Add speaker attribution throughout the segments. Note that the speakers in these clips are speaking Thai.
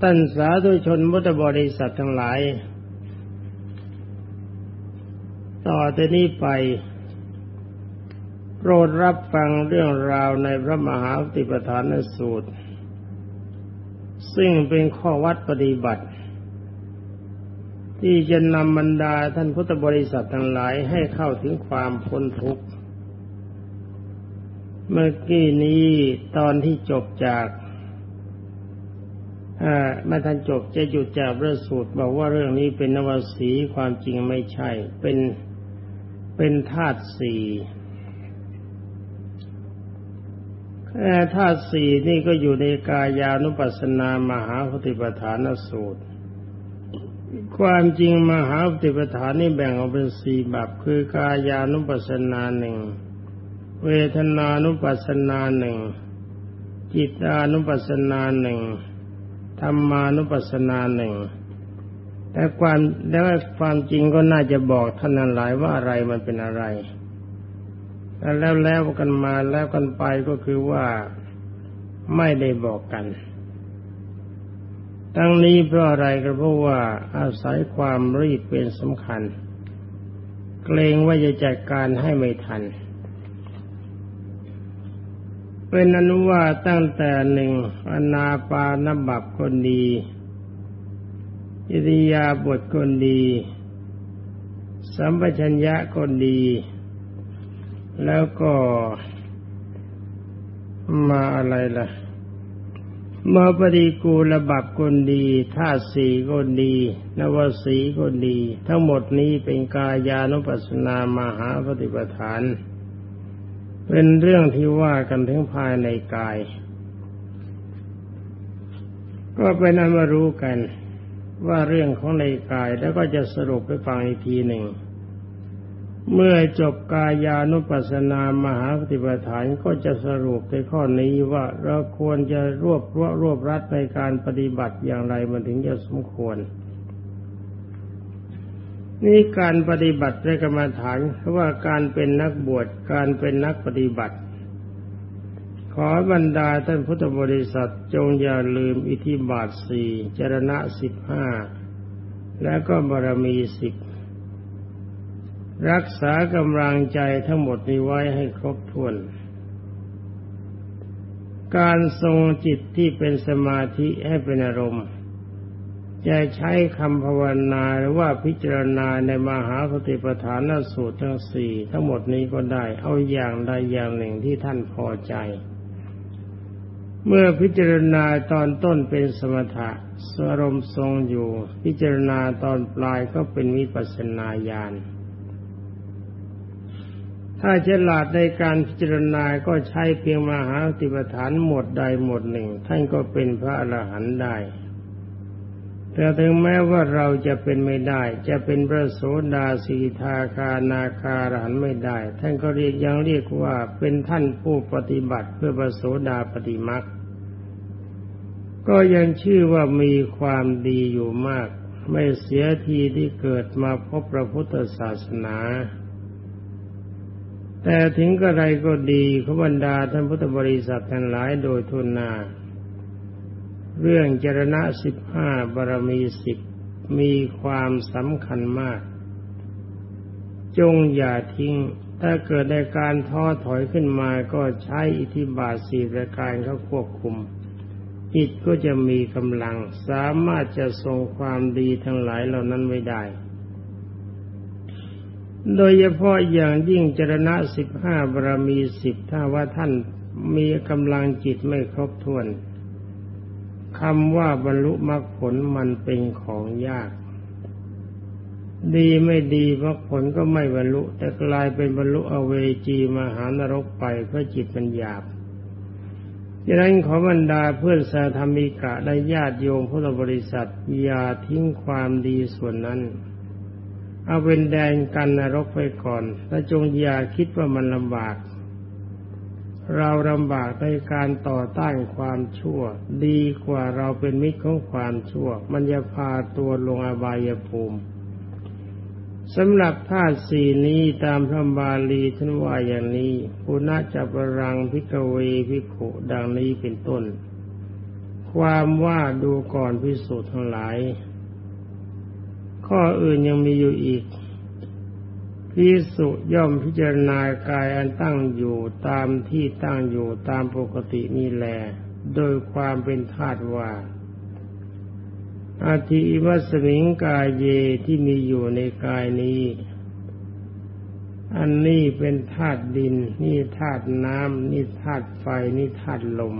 Speaker 1: ท่านสาธุชนพุทธบริษัททั้งหลาย ต่อแต่นี้ไป โปรดรับฟังเรื่องราวในพระมหาติปฐานสูตร ซึ่งเป็นข้อวัดปฏิบัติ ที่จะนำบรรดาท่านพุทธบริษัททั้งหลายให้เข้าถึงความพ้นทุกข์ เมื่อกี้นี้ตอนที่จบจาก ไม่ทันจบจะหยุดจากเรื่องสูตรบอกว่าเรื่องนี้เป็นนวสีความจริงไม่ใช่ เป็นเป็นธาตุสี่ธาตุสี่นี่ก็อยู่ในกายานุปัสสนามหาปฏิปทานสูตร ความจริงมหาปฏิปทานนี่แบ่งออกเป็นสี่แบบคือกายานุปัสสนาหนึ่งเวทนานุปัสสนาหนึ่งจิตานุปัสสนาหนึ่ง ธรรมานุปัสสนาหนึ่งแต่ความแล้วความจริงก็น่าจะบอกท่านนั้นหลายว่าอะไรมันเป็นอะไร แล้วแล้วกันมาแล้วกันไปก็คือว่าไม่ได้บอกกัน ทั้งนี้เพราะอะไรก็เพราะว่าอาศัยความรีบเป็นสำคัญ เกรงว่าจะจัดการให้ไม่ทัน เป็นอนุว่าตั้งแต่หนึ่งอนาปานบับคนดีอิริยาบถคนดี สัมปชัญญะคนดี แล้วก็มาอะไรล่ะมาปฏิกูลบับคนดีธาตุสีคนดี นวสีคนดี ทั้งหมดนี้เป็นกายานุปัสสนามหาปฏิปทาน เป็นเรื่องที่ว่ากันถึงภายในกาย ก็เป็นนันมารู้กันว่าเรื่องของในกายแล้วก็จะสรุปไปฟังอีกทีหนึ่ง เมื่อจบกายานุปัสสนามหาปฏิปทานก็จะสรุปในข้อนี้ว่าเราควรจะรวบรวบรวบรัดในการปฏิบัติอย่างไรมันถึงจะสมควร นี่การปฏิบัติในกรรมฐานเพราะว่าการเป็นนักบวชการเป็นนักปฏิบัติ ขอบรรดาท่านพุทธบริษัทจงอย่าลืมอิทธิบาทสี่จรณะสิบห้าและก็บารมีสิบรักษากำลังใจทั้งหมดนี้ไว้ให้ครบถ้วน การทรงจิตที่เป็นสมาธิให้เป็นอารมณ์ จะใช้คำภาวนาหรือว่าพิจารณาในมหาสติปัฏฐานสูตรทั้งสี่ทั้งหมดนี้ก็ได้ เอาอย่างใดอย่างหนึ่งที่ท่านพอใจ เมื่อพิจารณาตอนต้นเป็นสมถะสรมทรงอยู่ พิจารณาตอนปลายก็เป็นวิปัสสนาญาณถ้าฉลาดในการพิจารณาก็ใช้เพียงมหาสติปัฏฐานหมดใดหมดหนึ่ง ท่านก็เป็นพระอรหันต์ได้ แต่ถึงแม้ว่าเราจะเป็นไม่ได้ จะเป็นพระโสดาสีทาคานาคาหันไม่ได้ ท่านก็เรียกยังเรียกว่าเป็นท่านผู้ปฏิบัติเพื่อพระโสดาปฏิมักก็ยังชื่อว่ามีความดีอยู่มาก ไม่เสียทีที่เกิดมาพบพระพุทธศาสนา แต่ถึงกระไรก็ดีขบันดาท่านพุทธบริษัททั้งหลายโดยทุนนา เรื่องจรณะสิบห้าบารมีสิบมีความสำคัญมาก จงอย่าทิ้ง ถ้าเกิดในการท้อถอยขึ้นมาก็ใช้อิทธิบาทสี่ประการเขาควบคุม จิตก็จะมีกำลัง สามารถจะทรงความดีทั้งหลายเหล่านั้นไว้ได้โดยเฉพาะอย่างยิ่งจรณะสิบห้าบารมีสิบถ้าว่าท่านมีกำลังจิตไม่ครบถ้วน คำว่าบรรลุมรรคผลมันเป็นของยาก ดีไม่ดีมรรคผลก็ไม่บรรลุ แต่กลายเป็นบรรลุอเวจีมหานรกไปเพราะจิตมันหยาบดังนั้นขอบรรดาเพื่อนสาธรรมิกะและญาติโยมพุทธบริษัทอย่าทิ้งความดีส่วนนั้น เอาเป็นแดนกันนรกไปก่อน และจงอย่าคิดว่ามันลำบาก เราลำบากในการต่อต้านความชั่ว ดีกว่าเราเป็นมิตรของความชั่ว มันจะพาตัวลงอบายภูมิสำหรับธาตุสี่นี้ตามพระบาลีท่านว่าอย่างนี้ปุณะจับรังพิกเวพิขุดังนี้เป็นต้น ความว่าดูก่อนพิสูจน์ทั้งหลาย ข้ออื่นยังมีอยู่อีก พิสุย่อมพิจารณากายอันตั้งอยู่ตามที่ตั้งอยู่ตามปกตินี่แหละโดยความเป็นธาตุว่าอาทิวัสมิงกายเยที่มีอยู่ในกายนี้ อันนี้เป็นธาตุดิน นี่ธาตุน้ำนี่ธาตุไฟ นี่ธาตุลม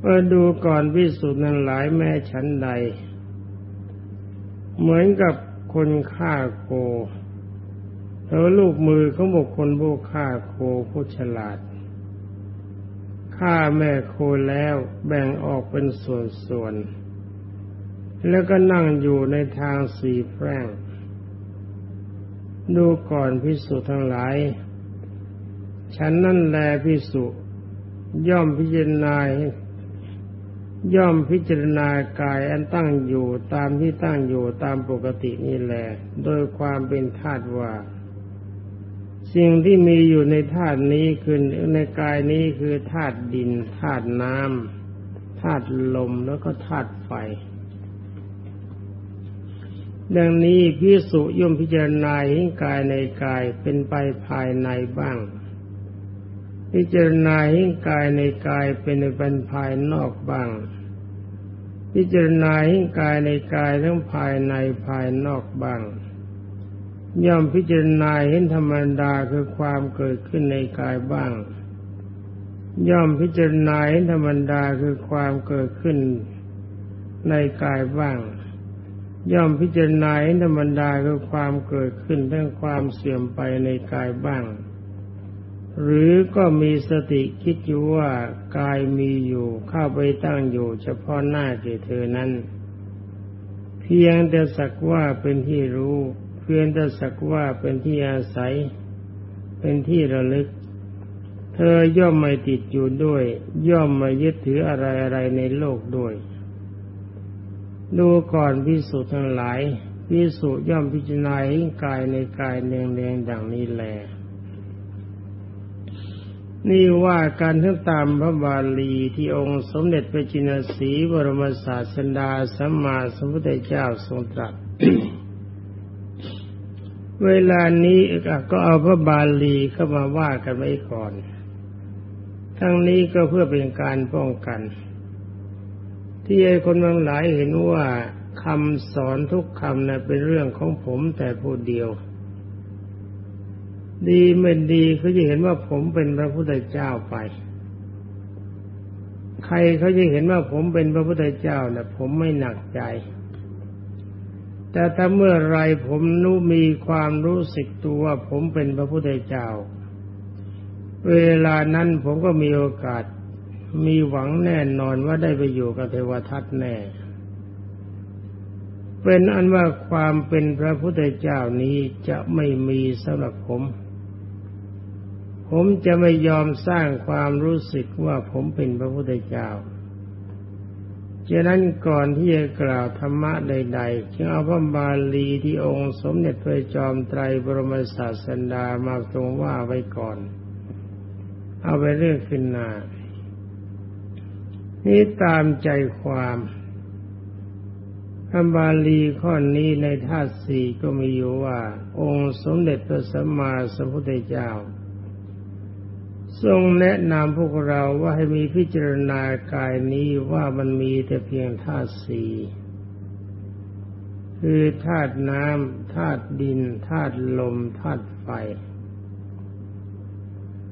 Speaker 1: เมื่อดูก่อนพิสุทธ์นั้นหลายแม่ชั้นใด เหมือนกับ คนฆ่าโคแล้วลูกมือของบุคคลผู้ฆ่าโคผู้ฉลาดฆ่าแม่โคแล้วแบ่งออกเป็นส่วนๆ แล้วก็นั่งอยู่ในทางสี่แพร่ง ดูก่อนพิสุทั้งหลาย ฉันนั่นแลพิสุย่อมพิจารณา ย่อมพิจารณากายอันตั้งอยู่ตามที่ตั้งอยู่ตามปกตินี่แหละโดยความเป็นธาตุว่า สิ่งที่มีอยู่ในธาตุนี้คือในกายนี้คือธาตุดินธาตุน้ำธาตุลมแล้วก็ธาตุไฟ ดังนี้พิสุย่อมพิจารณาเห็นกายในกายเป็นไปภายในบ้างพิจารณาเห็นกายในกายเป็นเป็นภายนอกบ้าง พิจารณาเห็นกายในกายทั้งภายในภายนอกบ้าง ย่อมพิจารณาเห็นธรรมดาคือความเกิดขึ้นในกายบ้าง ย่อมพิจารณาเห็นธรรมดาคือความเกิดขึ้นในกายบ้าง ย่อมพิจารณาเห็นธรรมดาคือความเกิดขึ้นทั้งความเสื่อมไปในกายบ้าง หรือก็มีสติคิดอยู่ว่ากายมีอยู่เข้าไปตั้งอยู่เฉพาะหน้าแก่เธอนั้น เพียงแต่สักว่าเป็นที่รู้ เพียงแต่สักว่าเป็นที่อาศัย เป็นที่ระลึก เธอย่อมไม่ติดอยู่ด้วย ย่อมไม่ยึดถืออะไรอะไรในโลกด้วย ดูก่อนพิสุทั้งหลายพิสุย่อมพิจารณาให้กายในกายเนียงๆดังนี้แหละ นี่ว่าการทั้งตามพระบาลีที่องค์สมเด็จพระจินสีบรมศาสดาสัมมาสัมพุทธเจ้าทรงตรัส เวลานี้ก็เอาพระบาลีเข้ามาว่ากันไว้ก่อน ทั้งนี้ก็เพื่อเป็นการป้องกัน ที่ไอ้คนบางหลายเห็นว่าคำสอนทุกคำนะ่ะเป็นเรื่องของผมแต่ผู้เดียว ดีไม่ดีเขาจะเห็นว่าผมเป็นพระพุทธเจ้าไป ใครเขาจะเห็นว่าผมเป็นพระพุทธเจ้านะ่ะ ผมไม่หนักใจ แต่ถ้าเมื่อไรผมรู้มีความรู้สึกตัวว่าผมเป็นพระพุทธเจ้า เวลานั้นผมก็มีโอกาสมีหวังแน่นอนว่าได้ไปอยู่กับเทวทัตแน่ เป็นอันว่าความเป็นพระพุทธเจ้านี้จะไม่มีสำหรับผม ผมจะไม่ยอมสร้างความรู้สึกว่าผมเป็นพระพุทธเจ้าฉะนั้นก่อนที่จะกล่าวธรรมะใดๆจึงเอาพระบาลีที่องค์สมเด็จพระจอมไตรบรมศาสดามาทรงว่าไว้ก่อน เอาไปเรื่องขึ้นหน้านี่ตามใจความพระบาลีข้อนี้ในธาตุสี่ก็มีอยู่ว่า องค์สมเด็จพระสัมมาสัมพุทธเจ้า ทรงแนะนำพวกเราว่าให้มีพิจารณากายนี้ว่ามันมีแต่เพียงธาตุสี่คือธาตุน้ำธาตุดินธาตุลมธาตุไฟ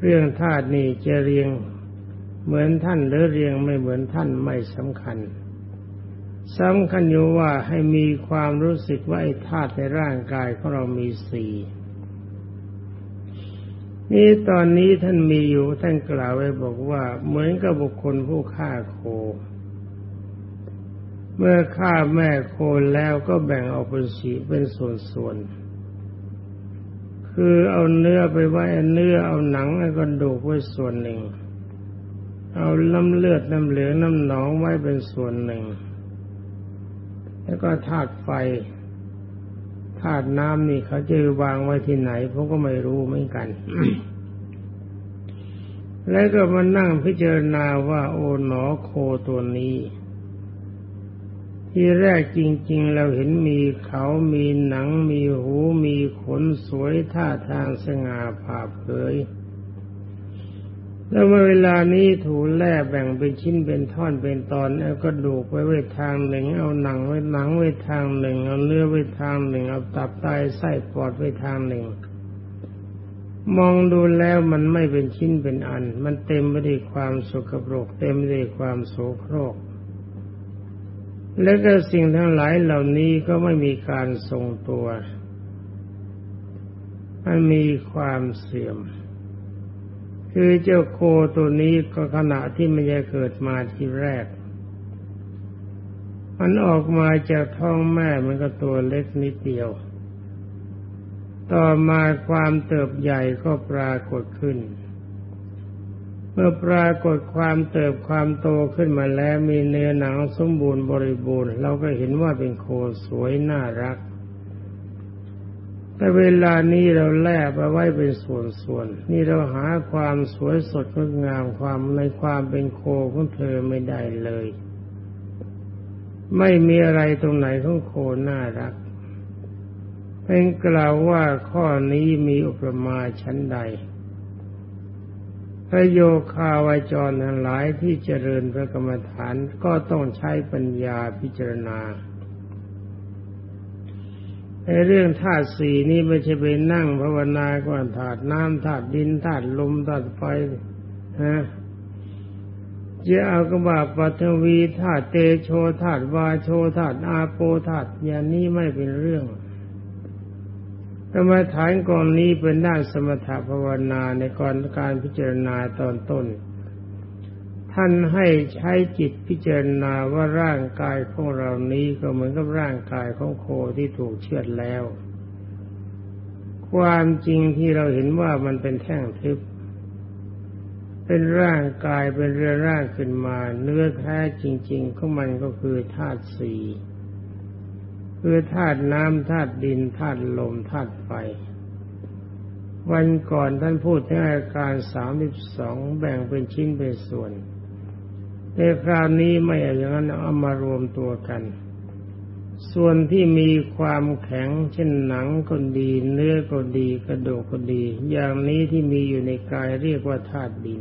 Speaker 1: เรื่องธาตุนี้จะเรียงเหมือนท่านหรือเรียงไม่เหมือนท่านไม่สำคัญสำคัญอยู่ว่าให้มีความรู้สึกว่าไอ้ธาตุในร่างกายของเรามีสี่ นี่ตอนนี้ท่านมีอยู่ท่านกล่าวไว้บอกว่า เหมือนกับบุคคลผู้ฆ่าโค เมื่อฆ่าแม่โคแล้วก็แบ่งออกเป็นสีเป็นส่วนๆคือเอาเนื้อไปไว้เนื้อเอาหนังไอ้กระดูกไว้ส่วนหนึ่ง เอาน้ำเลือดน้ำเหลืองน้ำหนองไว้เป็นส่วนหนึ่ง แล้วก็ธาตุไฟ ธาตุน้ำนี่เขาจะวางไว้ที่ไหนผมก็ไม่รู้เหมือนกัน แล้วก็มานั่งพิจารณาว่าโอ๋หนอโคตัวนี้ ที่แรกจริง ๆ เราเห็นมีเขามีหนังมีหูมีขนสวยท่าทางสง่าผ่าเผย แล้วเมื่อเวลานี้ถูแล่แบ่งเป็นชิ้นเป็นท่อนเป็นตอนเอากระดูกไว้ไว้ทางหนึ่ง เอาหนังไว้หนังไว้ทางหนึ่ง เอาเนื้อไว้ทางหนึ่ง เอาตับไตไส้ปอดไว้ทางหนึ่ง มองดูแล้วมันไม่เป็นชิ้นเป็นอัน มันเต็มไปด้วยความสุขปรก เต็มไปด้วยความโสโครก และก็สิ่งทั้งหลายเหล่านี้ก็ไม่มีการทรงตัว มันมีความเสื่อม คือเจ้าโคตัวนี้ก็ขณะที่มันจะเกิดมาทีแรก มันออกมาจากท้องแม่มันก็ตัวเล็กนิดเดียว ต่อมาความเติบใหญ่ก็ปรากฏขึ้น เมื่อปรากฏความเติบความโตขึ้นมาแล้วมีเนื้อหนังสมบูรณ์บริบูรณ์ เราก็เห็นว่าเป็นโคสวยน่ารัก แต่เวลานี้เราแลบไปไว้เป็นส่วนๆ นี่เราหาความสวยสดงดงามความในความเป็นโคของเธอไม่ได้เลย ไม่มีอะไรตรงไหนของโคน่ารักเป็นกล่าวว่าข้อนี้มีอุปมาชั้นใด พระโยคาวาจรทั้งหลายที่เจริญพระกรรมฐานก็ต้องใช้ปัญญาพิจารณา ในเรื่องธาตุสี่นี้ไม่ใช่ไปนั่งภาวนาก่อนธาตุน้ำธาตุดินธาตุลมธาตุไฟฮะจะเอากระบาปัทวีธาตุเตโชธาตุวาโชธาตุอาโปธาตุอย่างนี้ไม่เป็นเรื่องกรรมฐานกองนี้เป็นด้านสมถภาวนาในก่อนการพิจารณาตอนต้น ท่านให้ใช้จิตพิจารณาว่าร่างกายของเรานี้ก็เหมือนกับร่างกายของโคที่ถูกเชือดแล้ว ความจริงที่เราเห็นว่ามันเป็นแท่งทึบ เป็นร่างกายเป็นเรือร่างขึ้นมา เนื้อแท้จริง ๆ ของมันก็คือธาตุสี่คือธาตุน้ำธาตุดินธาตุลมธาตุไฟวันก่อนท่านพูดถึงอาการสามสิบสองแบ่งเป็นชิ้นเป็นส่วน ในคราวนี้ไม่อย่างนั้นเอามารวมตัวกัน ส่วนที่มีความแข็งเช่นหนังก็ดี เนื้อก็ดีกระดูกก็ดี อย่างนี้ที่มีอยู่ในกายเรียกว่าธาตุดิน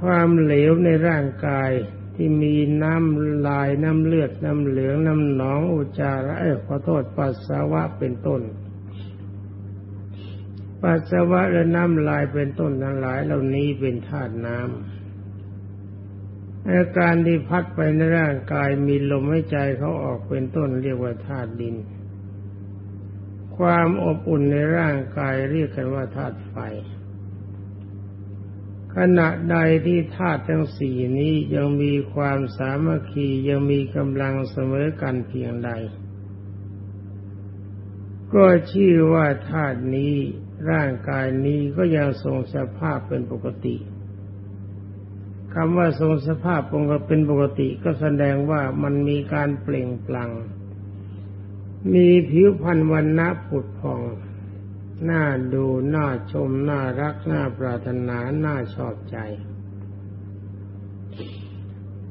Speaker 1: ความเหลวในร่างกายที่มีน้ำลายน้ำเลือดน้ำเหลืองน้ำหนองอุจจาระขอโทษปัสสาวะเป็นต้น ปัสสาวะและน้ำลายเป็นต้นทั้งหลายเหล่านี้เป็นธาตุน้ำอาการที่พัดไปในร่างกายมีลมหายใจเขาออกเป็นต้นเรียกว่าธาตุดิน ความอบอุ่นในร่างกายเรียกกันว่าธาตุไฟ ขณะใดที่ธาตุทั้งสี่นี้ยังมีความสามัคคียังมีกำลังเสมอกันเพียงใด ก็ชื่อว่าธาตุนี้ ร่างกายนี้ก็ยังทรงสภาพเป็นปกติคำว่าทรงสภาพปกเป็นปกติก็แสดงว่ามันมีการเปล่งปลั่งมีผิวพรรณวันณะผุดผ่องน่าดูน่าชมน่ารักน่าปรารถนาน่าชอบใจ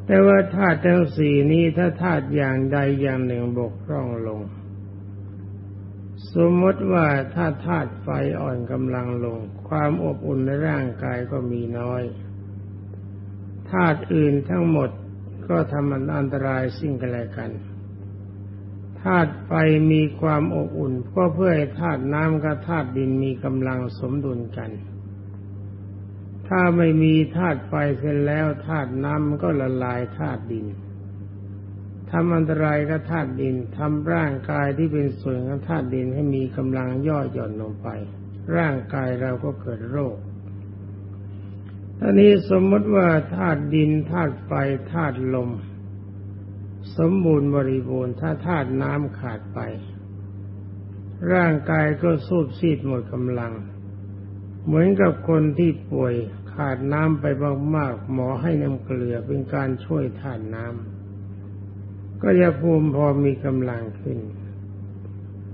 Speaker 1: แต่ว่าธาตุทั้งสี่นี้ถ้าธาตุอย่างใดอย่างหนึ่งบกพร่องลง สมมติว่าถ้าธาตุไฟอ่อนกำลังลง ความอบอุ่นในร่างกายก็มีน้อยธาตุอื่นทั้งหมดก็ทำอันตรายสิ่งกันและกันธาตุไฟมีความอบอุ่นก็เพื่อให้ธาตุน้ำกับธาตุดินมีกำลังสมดุลกัน ถ้าไม่มีธาตุไฟเสร็จแล้วธาตุน้ำก็ละลายธาตุดินำอันตรายกับธาตุดินทำร่างกายที่เป็นส่วนของธาตุดินให้มีกำลังย่อหย่อนลงไป ร่างกายเราก็เกิดโรคตอนนี้สมมติว่าธาตุดินธาตุไฟธาตุลม สมบูรณ์บริบูรณ์ถ้าธาตุน้ำขาดไป ร่างกายก็สูบซีดหมดกำลัง เหมือนกับคนที่ป่วยขาดน้ำไปมากๆหมอให้น้ำเกลือเป็นการช่วยธาตุน้ำ ก็จะภูมิพอมีกำลังขึ้น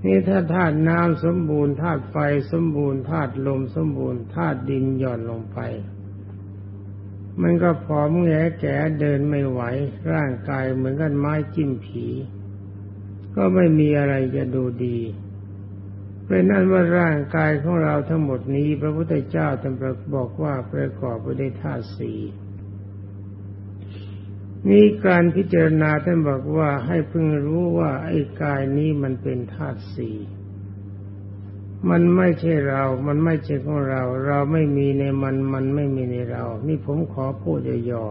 Speaker 1: นี่ถ้าธาตุน้ำสมบูรณ์ธาตุไฟสมบูรณ์ธาตุลมสมบูรณ์ธาตุดินหย่อนลงไป มันก็ผอมแงแก่เดินไม่ไหว ร่างกายเหมือนกันไม้จิ้มผี ก็ไม่มีอะไรจะดูดีเป็นนั้นว่าร่างกายของเราทั้งหมดนี้ พระพุทธเจ้าท่านบอกว่าประกอบไปด้วยธาตุสี่ นี่การพิจารณาท่านบอกว่าให้พึงรู้ว่าไอ้กายนี้มันเป็นธาตุสี่มันไม่ใช่เรา มันไม่ใช่ของเรา เราไม่มีในมัน มันไม่มีในเรา นี่ผมขอพูดย่อ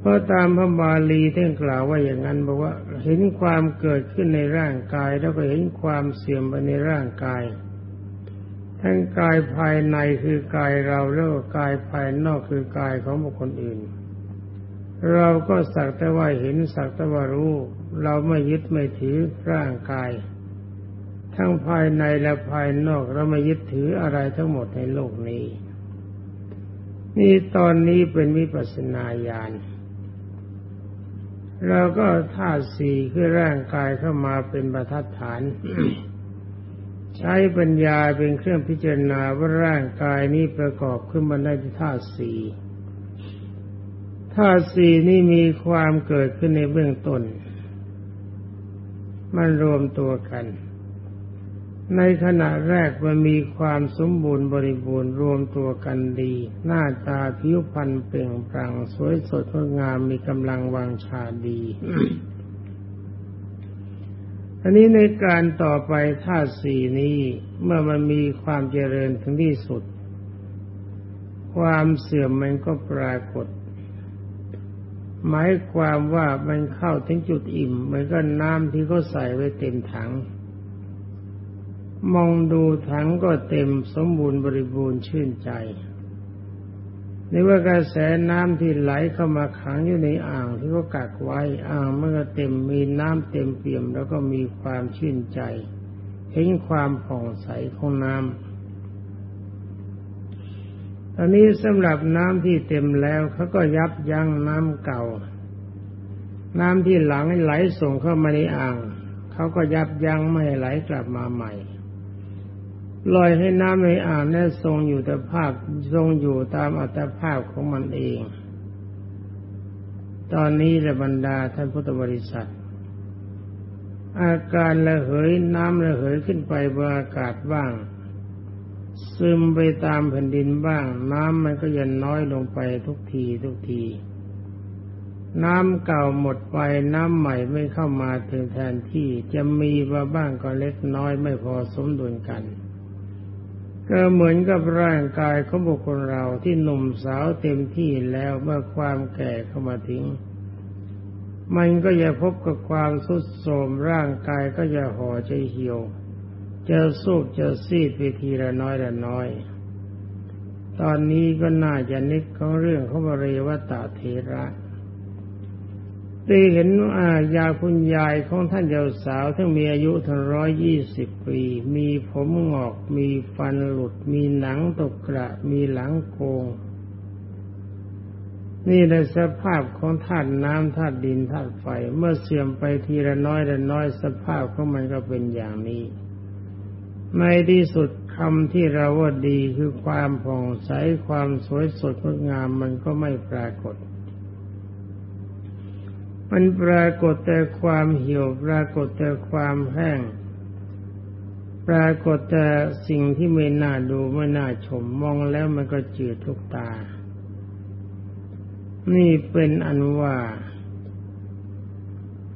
Speaker 1: เพราะตามพระบาลีท่านกล่าวว่าอย่างนั้นบอกว่า เห็นความเกิดขึ้นในร่างกาย แล้วก็เห็นความเสื่อมไปในร่างกาย ทั้งกายภายในคือกายเราแล้วก็กายภายนอกคือกายของบุคคลอื่น เราก็สักแต่ว่าเห็นสักแต่ว่ารู้ เราไม่ยึดไม่ถือร่างกาย ทั้งภายในและภายนอกเราไม่ยึดถืออะไรทั้งหมดในโลกนี้ นี่ตอนนี้เป็นวิปัสสนาญาณเราก็ธาตุสี่คือร่างกายเข้ามาเป็นประทัดฐาน ใช้ปัญญาเป็นเครื่องพิจารณาว่าร่างกายนี้ประกอบขึ้นมาได้ที่ธาตุสี่ ธาตุสี่นี่มีความเกิดขึ้นในเบื้องต้น มันรวมตัวกัน ในขณะแรกมันมีความสมบูรณ์บริบูรณ์รวมตัวกันดี หน้าตาผิวพรรณเปล่งปลั่งสวยสดงดงามมีกำลังวังชาดีอันนี้ในการต่อไปธาตุสี่นี้เมื่อมันมีความเจริญถึงที่สุด ความเสื่อมมันก็ปรากฏ หมายความว่ามันเข้าถึงจุดอิ่มเหมือนกับน้ำที่เขาใส่ไว้เต็มถัง มองดูถังก็เต็มสมบูรณ์บริบูรณ์ชื่นใจนี่ว่ากระแสน้ำที่ไหลเข้ามาขังอยู่ในอ่างที่เขากักไว้อ่างมันก็เต็มมีน้ำเต็มเปี่ยมแล้วก็มีความชื่นใจ เห็นความผ่องใสของน้ำ อันนี้สำหรับน้ำที่เต็มแล้วเขาก็ยับยั้งน้ำเก่า น้ำที่หลังไหลส่งเข้ามาในอ่างเขาก็ยับยั้งไม่ไหลกลับมาใหม่ลอยให้น้ำในอ่างนั้นทรงอยู่แต่ภาพทรงอยู่ตามอัตภาพของมันเอง ตอนนี้ระบรรดาท่านพุทธบริษัท อาการระเหยน้ำระเหยขึ้นไปบนอากาศบ้าง ซึมไปตามแผ่นดินบ้าง น้ำมันก็ยันน้อยลงไปทุกทีทุกที น้ำเก่าหมดไปน้ำใหม่ไม่เข้ามาถึงแทนที่จะมีมาบ้างก็เล็กน้อยไม่พอสมดุลกัน ก็เหมือนกับร่างกายของบุคคลเราที่หนุ่มสาวเต็มที่แล้วเมื่อความแก่เข้ามาทิ้งมันก็จะพบกับความสุดโทมร่างกายก็จะห่อใจเหี่ยว จะสูบจะซีดไปทีละน้อยละน้อย ตอนนี้ก็น่าจะนึกของเรื่องของบริวตาเทระได้เห็นอายาคุณยายของท่านเจ้าสาวทั้งมีอายุถึงร้อยยี่สิบปี มีผมงอก มีฟันหลุด มีหนังตกกระ มีหลังโกง นี่ในสภาพของธาตุน้ำธาตุดินธาตุไฟ เมื่อเสื่อมไปทีละน้อยละน้อยสภาพของมันก็เป็นอย่างนี้ ในที่สุดคำที่เราว่าดีคือความผ่องใสความสวยสดงดงามมันก็ไม่ปรากฏ มันปรากฏแต่ความเหี่ยวปรากฏแต่ความแห้ง ปรากฏแต่สิ่งที่ไม่น่าดูไม่น่าชมมองแล้วมันก็จืดทุกตา นี่เป็นอันว่า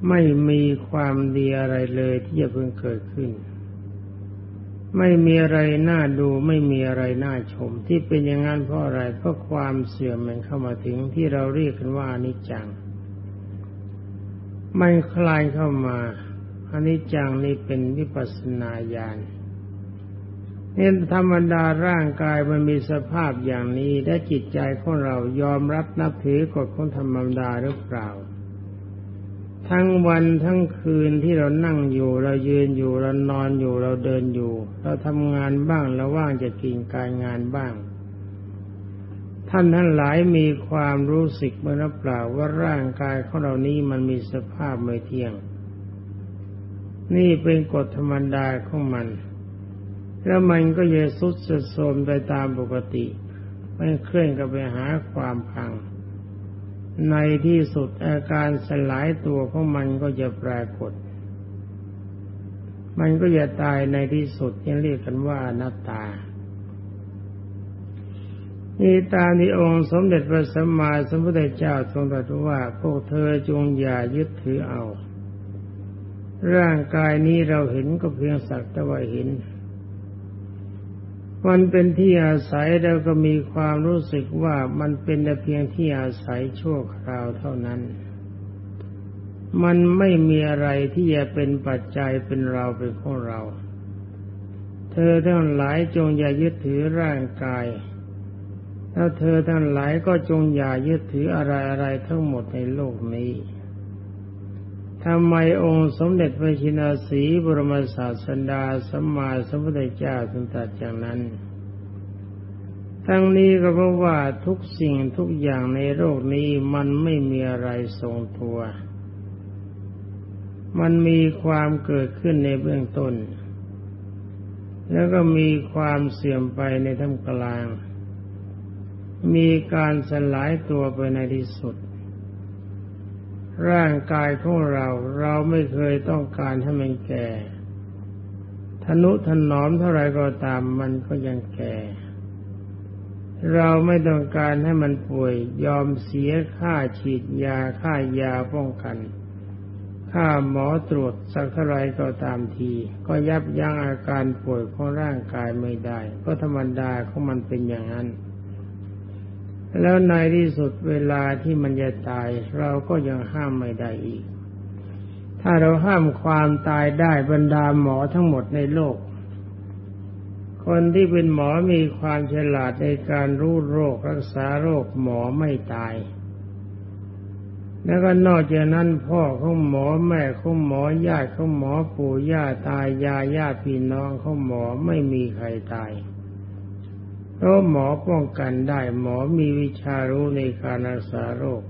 Speaker 1: ไม่มีความดีอะไรเลยที่จะเพิ่งเกิดขึ้น ไม่มีอะไรน่าดูไม่มีอะไรน่าชม ที่เป็นอย่างนั้นเพราะอะไรเพราะความเสื่อมมันเข้ามาถึงที่เราเรียกกันว่าอนิจจัง มันคลายเข้ามาอนิจจังนี่เป็นวิปัสนาญาณนี่ธรรมดาร่างกายมันมีสภาพอย่างนี้และจิตใจของเรายอมรับนับถือกฎของธรรมดาหรือเปล่า ทั้งวันทั้งคืนที่เรานั่งอยู่ เรายืนอยู่เรานอนอยู่เราเดินอยู่ เราทำงานบ้างเราว่างจะกินการงานบ้าง ท่านทั้งหลายมีความรู้สึกเมื่อเปล่าว่าร่างกายของเรานี้มันมีสภาพไม่เที่ยง นี่เป็นกฎธรรมดาของมัน แล้วมันก็จะสุดโทมไปตามปกติ ไม่เคลื่อนกับไปหาความพัง ในที่สุดอาการสลายตัวของมันก็จะปรากฏ มันก็จะตายในที่สุดยังเรียกกันว่านัตตานี่ตามที่องค์สมเด็จพระสัมมาสัมพุทธเจ้าทรงตรัสว่าพวกเธอจงอย่ายึดถือเอา ร่างกายนี้เราเห็นก็เพียงสักแต่ว่าเห็น มันเป็นที่อาศัยเราก็มีความรู้สึกว่ามันเป็นแต่เพียงที่อาศัยชั่วคราวเท่านั้น มันไม่มีอะไรที่จะเป็นปัจจัยเป็นเราเป็นของเรา เธอทั้งหลายจงอย่ายึดถือร่างกาย แล้วเธอทั้งหลายก็จงอย่ายึดถืออะไรอะไรทั้งหมดในโลกนี้ ทำไมองค์สมเด็จพระชินสีบรมศาสดาสัมมาสัมพุทธเจ้าถึงตรัสอย่างนั้น ทั้งนี้ก็เพราะว่าทุกสิ่งทุกอย่างในโลกนี้มันไม่มีอะไรทรงตัว มันมีความเกิดขึ้นในเบื้องต้น แล้วก็มีความเสื่อมไปในท่ามกลาง มีการสลายตัวไปในที่สุด ร่างกายของเราเราไม่เคยต้องการให้มันแก่ทนุถนอมเท่าไรก็ตามมันก็ยังแก่ เราไม่ต้องการให้มันป่วย ยอมเสียค่าฉีดยาค่ายาป้องกัน ค่าหมอตรวจสักเท่าไรก็ตามที ก็ยับยั้งอาการป่วยของร่างกายไม่ได้ ก็ธรรมดาของมันเป็นอย่างนั้น แล้วในที่สุดเวลาที่มันจะตาย เราก็ยังห้ามไม่ได้อีก ถ้าเราห้ามความตายได้บรรดาหมอทั้งหมดในโลก คนที่เป็นหมอมีความฉลาดในการรู้โรครักษาโรคหมอไม่ตาย แล้วก็นอกจากนั้นพ่อของหมอแม่ของหมอญาติของหมอปู่ย่าตายยายญาติพี่น้องของหมอไม่มีใครตาย เพราะหมอป้องกันได้หมอมีวิชารู้ในการรักษาโรค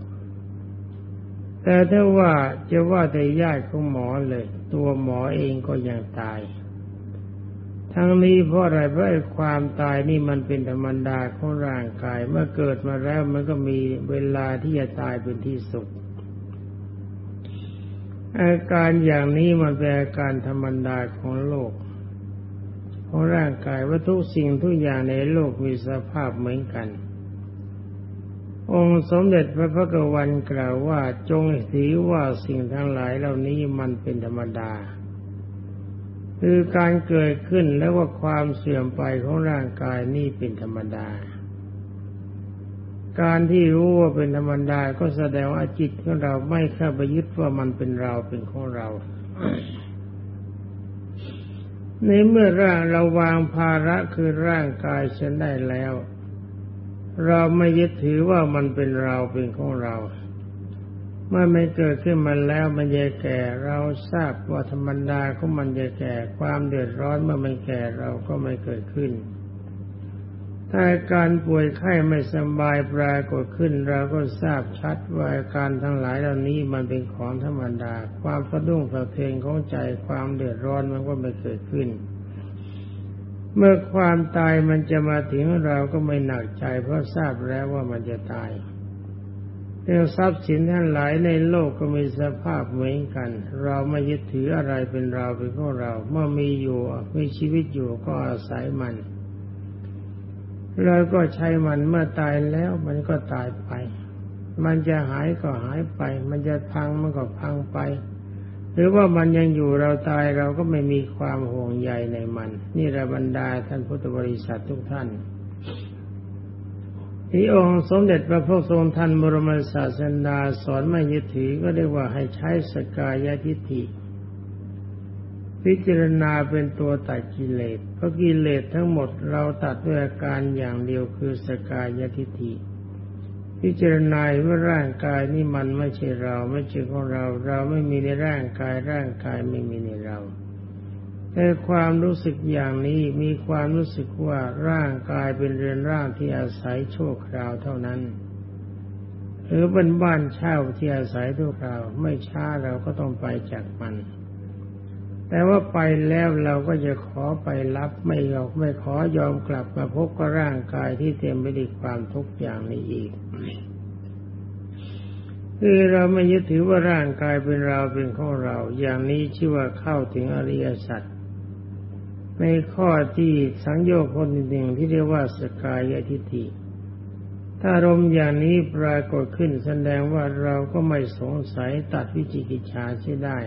Speaker 1: แต่ถ้าว่าจะว่าแต่ญาติของหมอเลย ตัวหมอเองก็ยังตาย ทั้งนี้เพราะอะไรเพราะความตายนี่มันเป็นธรรมดาของร่างกาย เมื่อเกิดมาแล้วมันก็มีเวลาที่จะตายเป็นที่สุดอาการอย่างนี้มันเป็นอาการธรรมดาของโลก ของร่างกายว่าทุกสิ่งทุกอย่างในโลกมีสภาพเหมือนกัน องค์สมเด็จพระพุทธวันกล่าวว่าจงถือว่าสิ่งทั้งหลายเหล่านี้มันเป็นธรรมดา คือการเกิดขึ้นแล้วว่าความเสื่อมไปของร่างกายนี่เป็นธรรมดา การที่รู้ว่าเป็นธรรมดาก็แสดงว่าจิตของเราไม่เข้าไปยึดว่ามันเป็นเราเป็นของเรา ในเมื่อร่างเราวางภาระคือร่างกายฉันได้แล้ว เราไม่ยึดถือว่ามันเป็นเราเป็นของเรา เมื่อไม่เกิดขึ้นมาแล้วมันจะแก่ เราทราบว่าธรรมดาของมันจะแก่ ความเดือดร้อนเมื่อมันแก่เราก็ไม่เกิดขึ้น ถ้าการป่วยไข้ไม่สบายปรากฏขึ้นเราก็ทราบชัดว่าการทั้งหลายเหล่านี้มันเป็นของธรรมดา ความสะดุ้งสะเทือนของใจความเดือดร้อนมันก็ไม่เกิดขึ้น เมื่อความตายมันจะมาถึงเราก็ไม่หนักใจ เพราะทราบแล้วว่ามันจะตายเรื่องทรัพย์สินทั้งหลายในโลกก็มีสภาพเหมือนกัน เราไม่ยึดถืออะไรเป็นเราเป็นของเรา เมื่อมีอยู่มีชีวิตอยู่ก็อาศัยมัน เราก็ใช้มันเมื่อตายแล้วมันก็ตายไป มันจะหายก็หายไป มันจะพังมันก็พังไป หรือว่ามันยังอยู่เราตายเราก็ไม่มีความห่วงใยในมัน นี่ระบรรดาท่านพุทธบริษัททุกท่านที่องค์สมเด็จพระพุทธทรงท่านบรมศาสดาสอนไม่ยึดถือก็เรียกว่าให้ใช้สกายทิฏฐิ พิจารณาเป็นตัวตัดกิเลสเพราะกิเลสทั้งหมดเราตัดด้วยอาการอย่างเดียวคือสกายทิฏฐิพิจารณาว่าร่างกายนี่มันไม่ใช่เราไม่ใช่ของเรา เราไม่มีในร่างกายร่างกายไม่มีในเราแต่ความรู้สึกอย่างนี้มีความรู้สึกว่าร่างกายเป็นเรือนร่างที่อาศัยชั่วคราวเท่านั้น หรือเป็นบ้านเช่าที่อาศัยทั่วคราว ไม่ช้าเราก็ต้องไปจากมัน แต่ว่าไปแล้วเราก็จะขอไปรับไม่ยอมไม่ขอยอมกลับมาพบกับร่างกายที่เต็มไปด้วยความทุกข์อย่างนี้อีกคือเราไม่ยึดถือว่าร่างกายเป็นเราเป็นของเรา อย่างนี้ชื่อว่าเข้าถึงอริยสัจในข้อที่สังโยคคนหนึ่งที่เรียกว่าสกายทิฏฐิถ้ารมอย่างนี้ปรากฏขึ้นแสดงว่าเราก็ไม่สงสัยตัดวิจิกิจฉาใช่ได้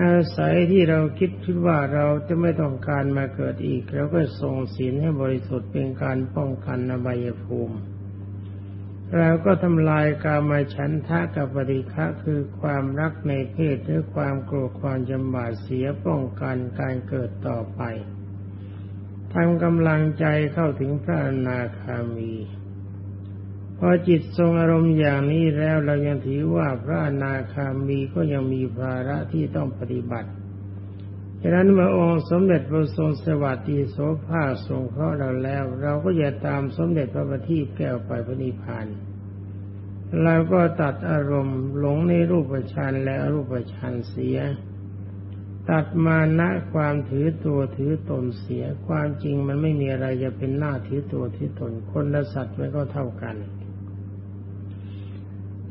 Speaker 1: อาศัยที่เราคิดคิดว่าเราจะไม่ต้องการมาเกิดอีกเราก็ส่งศีลให้บริสุทธิ์เป็นการป้องกันอบายภูมิเราก็ทำลายกามาฉันทะกับปฏิฆะคือความรักในเพศหรือความโกรธความจำบาดเสียป้องกันการเกิดต่อไปทำกำลังใจเข้าถึงพระอนาคามี พอจิตทรงอารมณ์อย่างนี้แล้วเรายังถือว่าพระอนาคามีก็ยังมีภาระที่ต้องปฏิบัติดังนั้นเมื่อองค์สมเด็จพระทรงสวัสดีโสภาทรงเคราะห์เราแล้ว เราก็อย่าตามสมเด็จพระบัณฑิตแก้วไปพระนิพพานเราก็ตัดอารมณ์หลงในรูปฌานและอรูปฌานเสีย ตัดมานะความถือตัวถือตนเสีย ความจริงมันไม่มีอะไรจะเป็นหน้าถือตัวถือตนคนและสัตว์มันก็เท่ากัน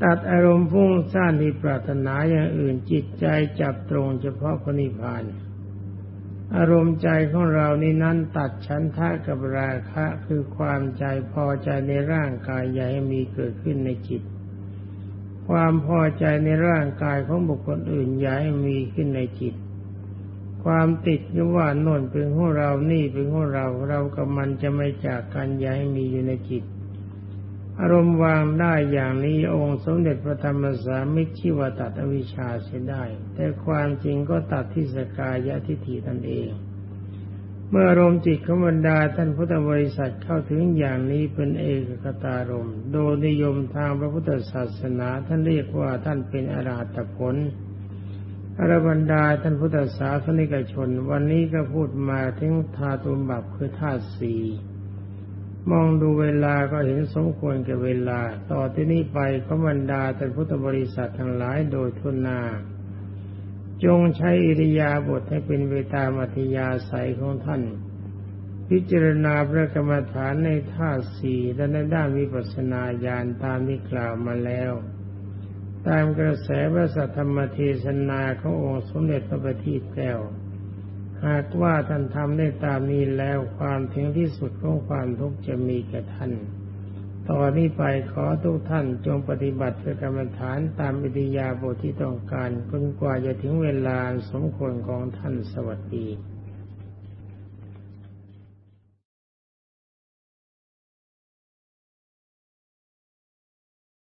Speaker 1: ตัดอารมณ์ฟุ้งซ่านที่ปรารถนาอย่างอื่นจิตใจจับตรงเฉพาะพระนิพพาน อารมณ์ใจของเรานี่นั้นตัดชั้นท่ากับราคะคือความใจพอใจในร่างกายอย่าให้มีเกิดขึ้นในจิต ความพอใจในร่างกายของบุคคลอื่นอย่าให้มีขึ้นในจิต ความติดยว่าโน่นเป็นของเรานี่เป็นของเราเรากับมันจะไม่จากกันอย่าให้มีอยู่ในจิต อารมณ์วางได้อย่างนี้องค์สมเด็จพระธรรมสามิชิวตัดอวิชชาเสียได้ แต่ความจริงก็ตัดที่สกายะทิฏฐินั่นเอง เมื่ออารมณ์จิตของบรรดาท่านพุทธบริษัทเข้าถึงอย่างนี้เป็นเอกคตารมโดยนิยมทางพระพุทธศาสนาท่านเรียกว่าท่านเป็นอรหัตผลอรบรรดาท่านพุทธศาสนิกชน วันนี้ก็พูดมาถึงธาตุบับคือธาตุสี่ มองดูเวลาก็เห็นสมควรแก่เวลา ต่อที่นี้ไปขบรรดาแต่พุทธบริษัททั้งหลายโดยทุนนาจงใช้อิริยาบถให้เป็นเวตามัธยาศัยของท่าน พิจารณาพระกรรมฐานในท่าสี่และในด้านวิปัสสนาญาณตามที่กล่าวมาแล้ว ตามกระแสพระสัทธรรมเทศนาขององค์สมเด็จพระบัณฑิตแก้ว หากว่าท่านทำได้ตามนี้แล้วความถึงที่สุดของความทุกข์จะมีแก่ท่านต่อนนี้ไปขอทุกท่านจงปฏิบัติเพื่อกรรมฐานตามอิทยาบทที่ต้องการจนกว่าจะถึงเวลาสมควรของท่านสวัสดี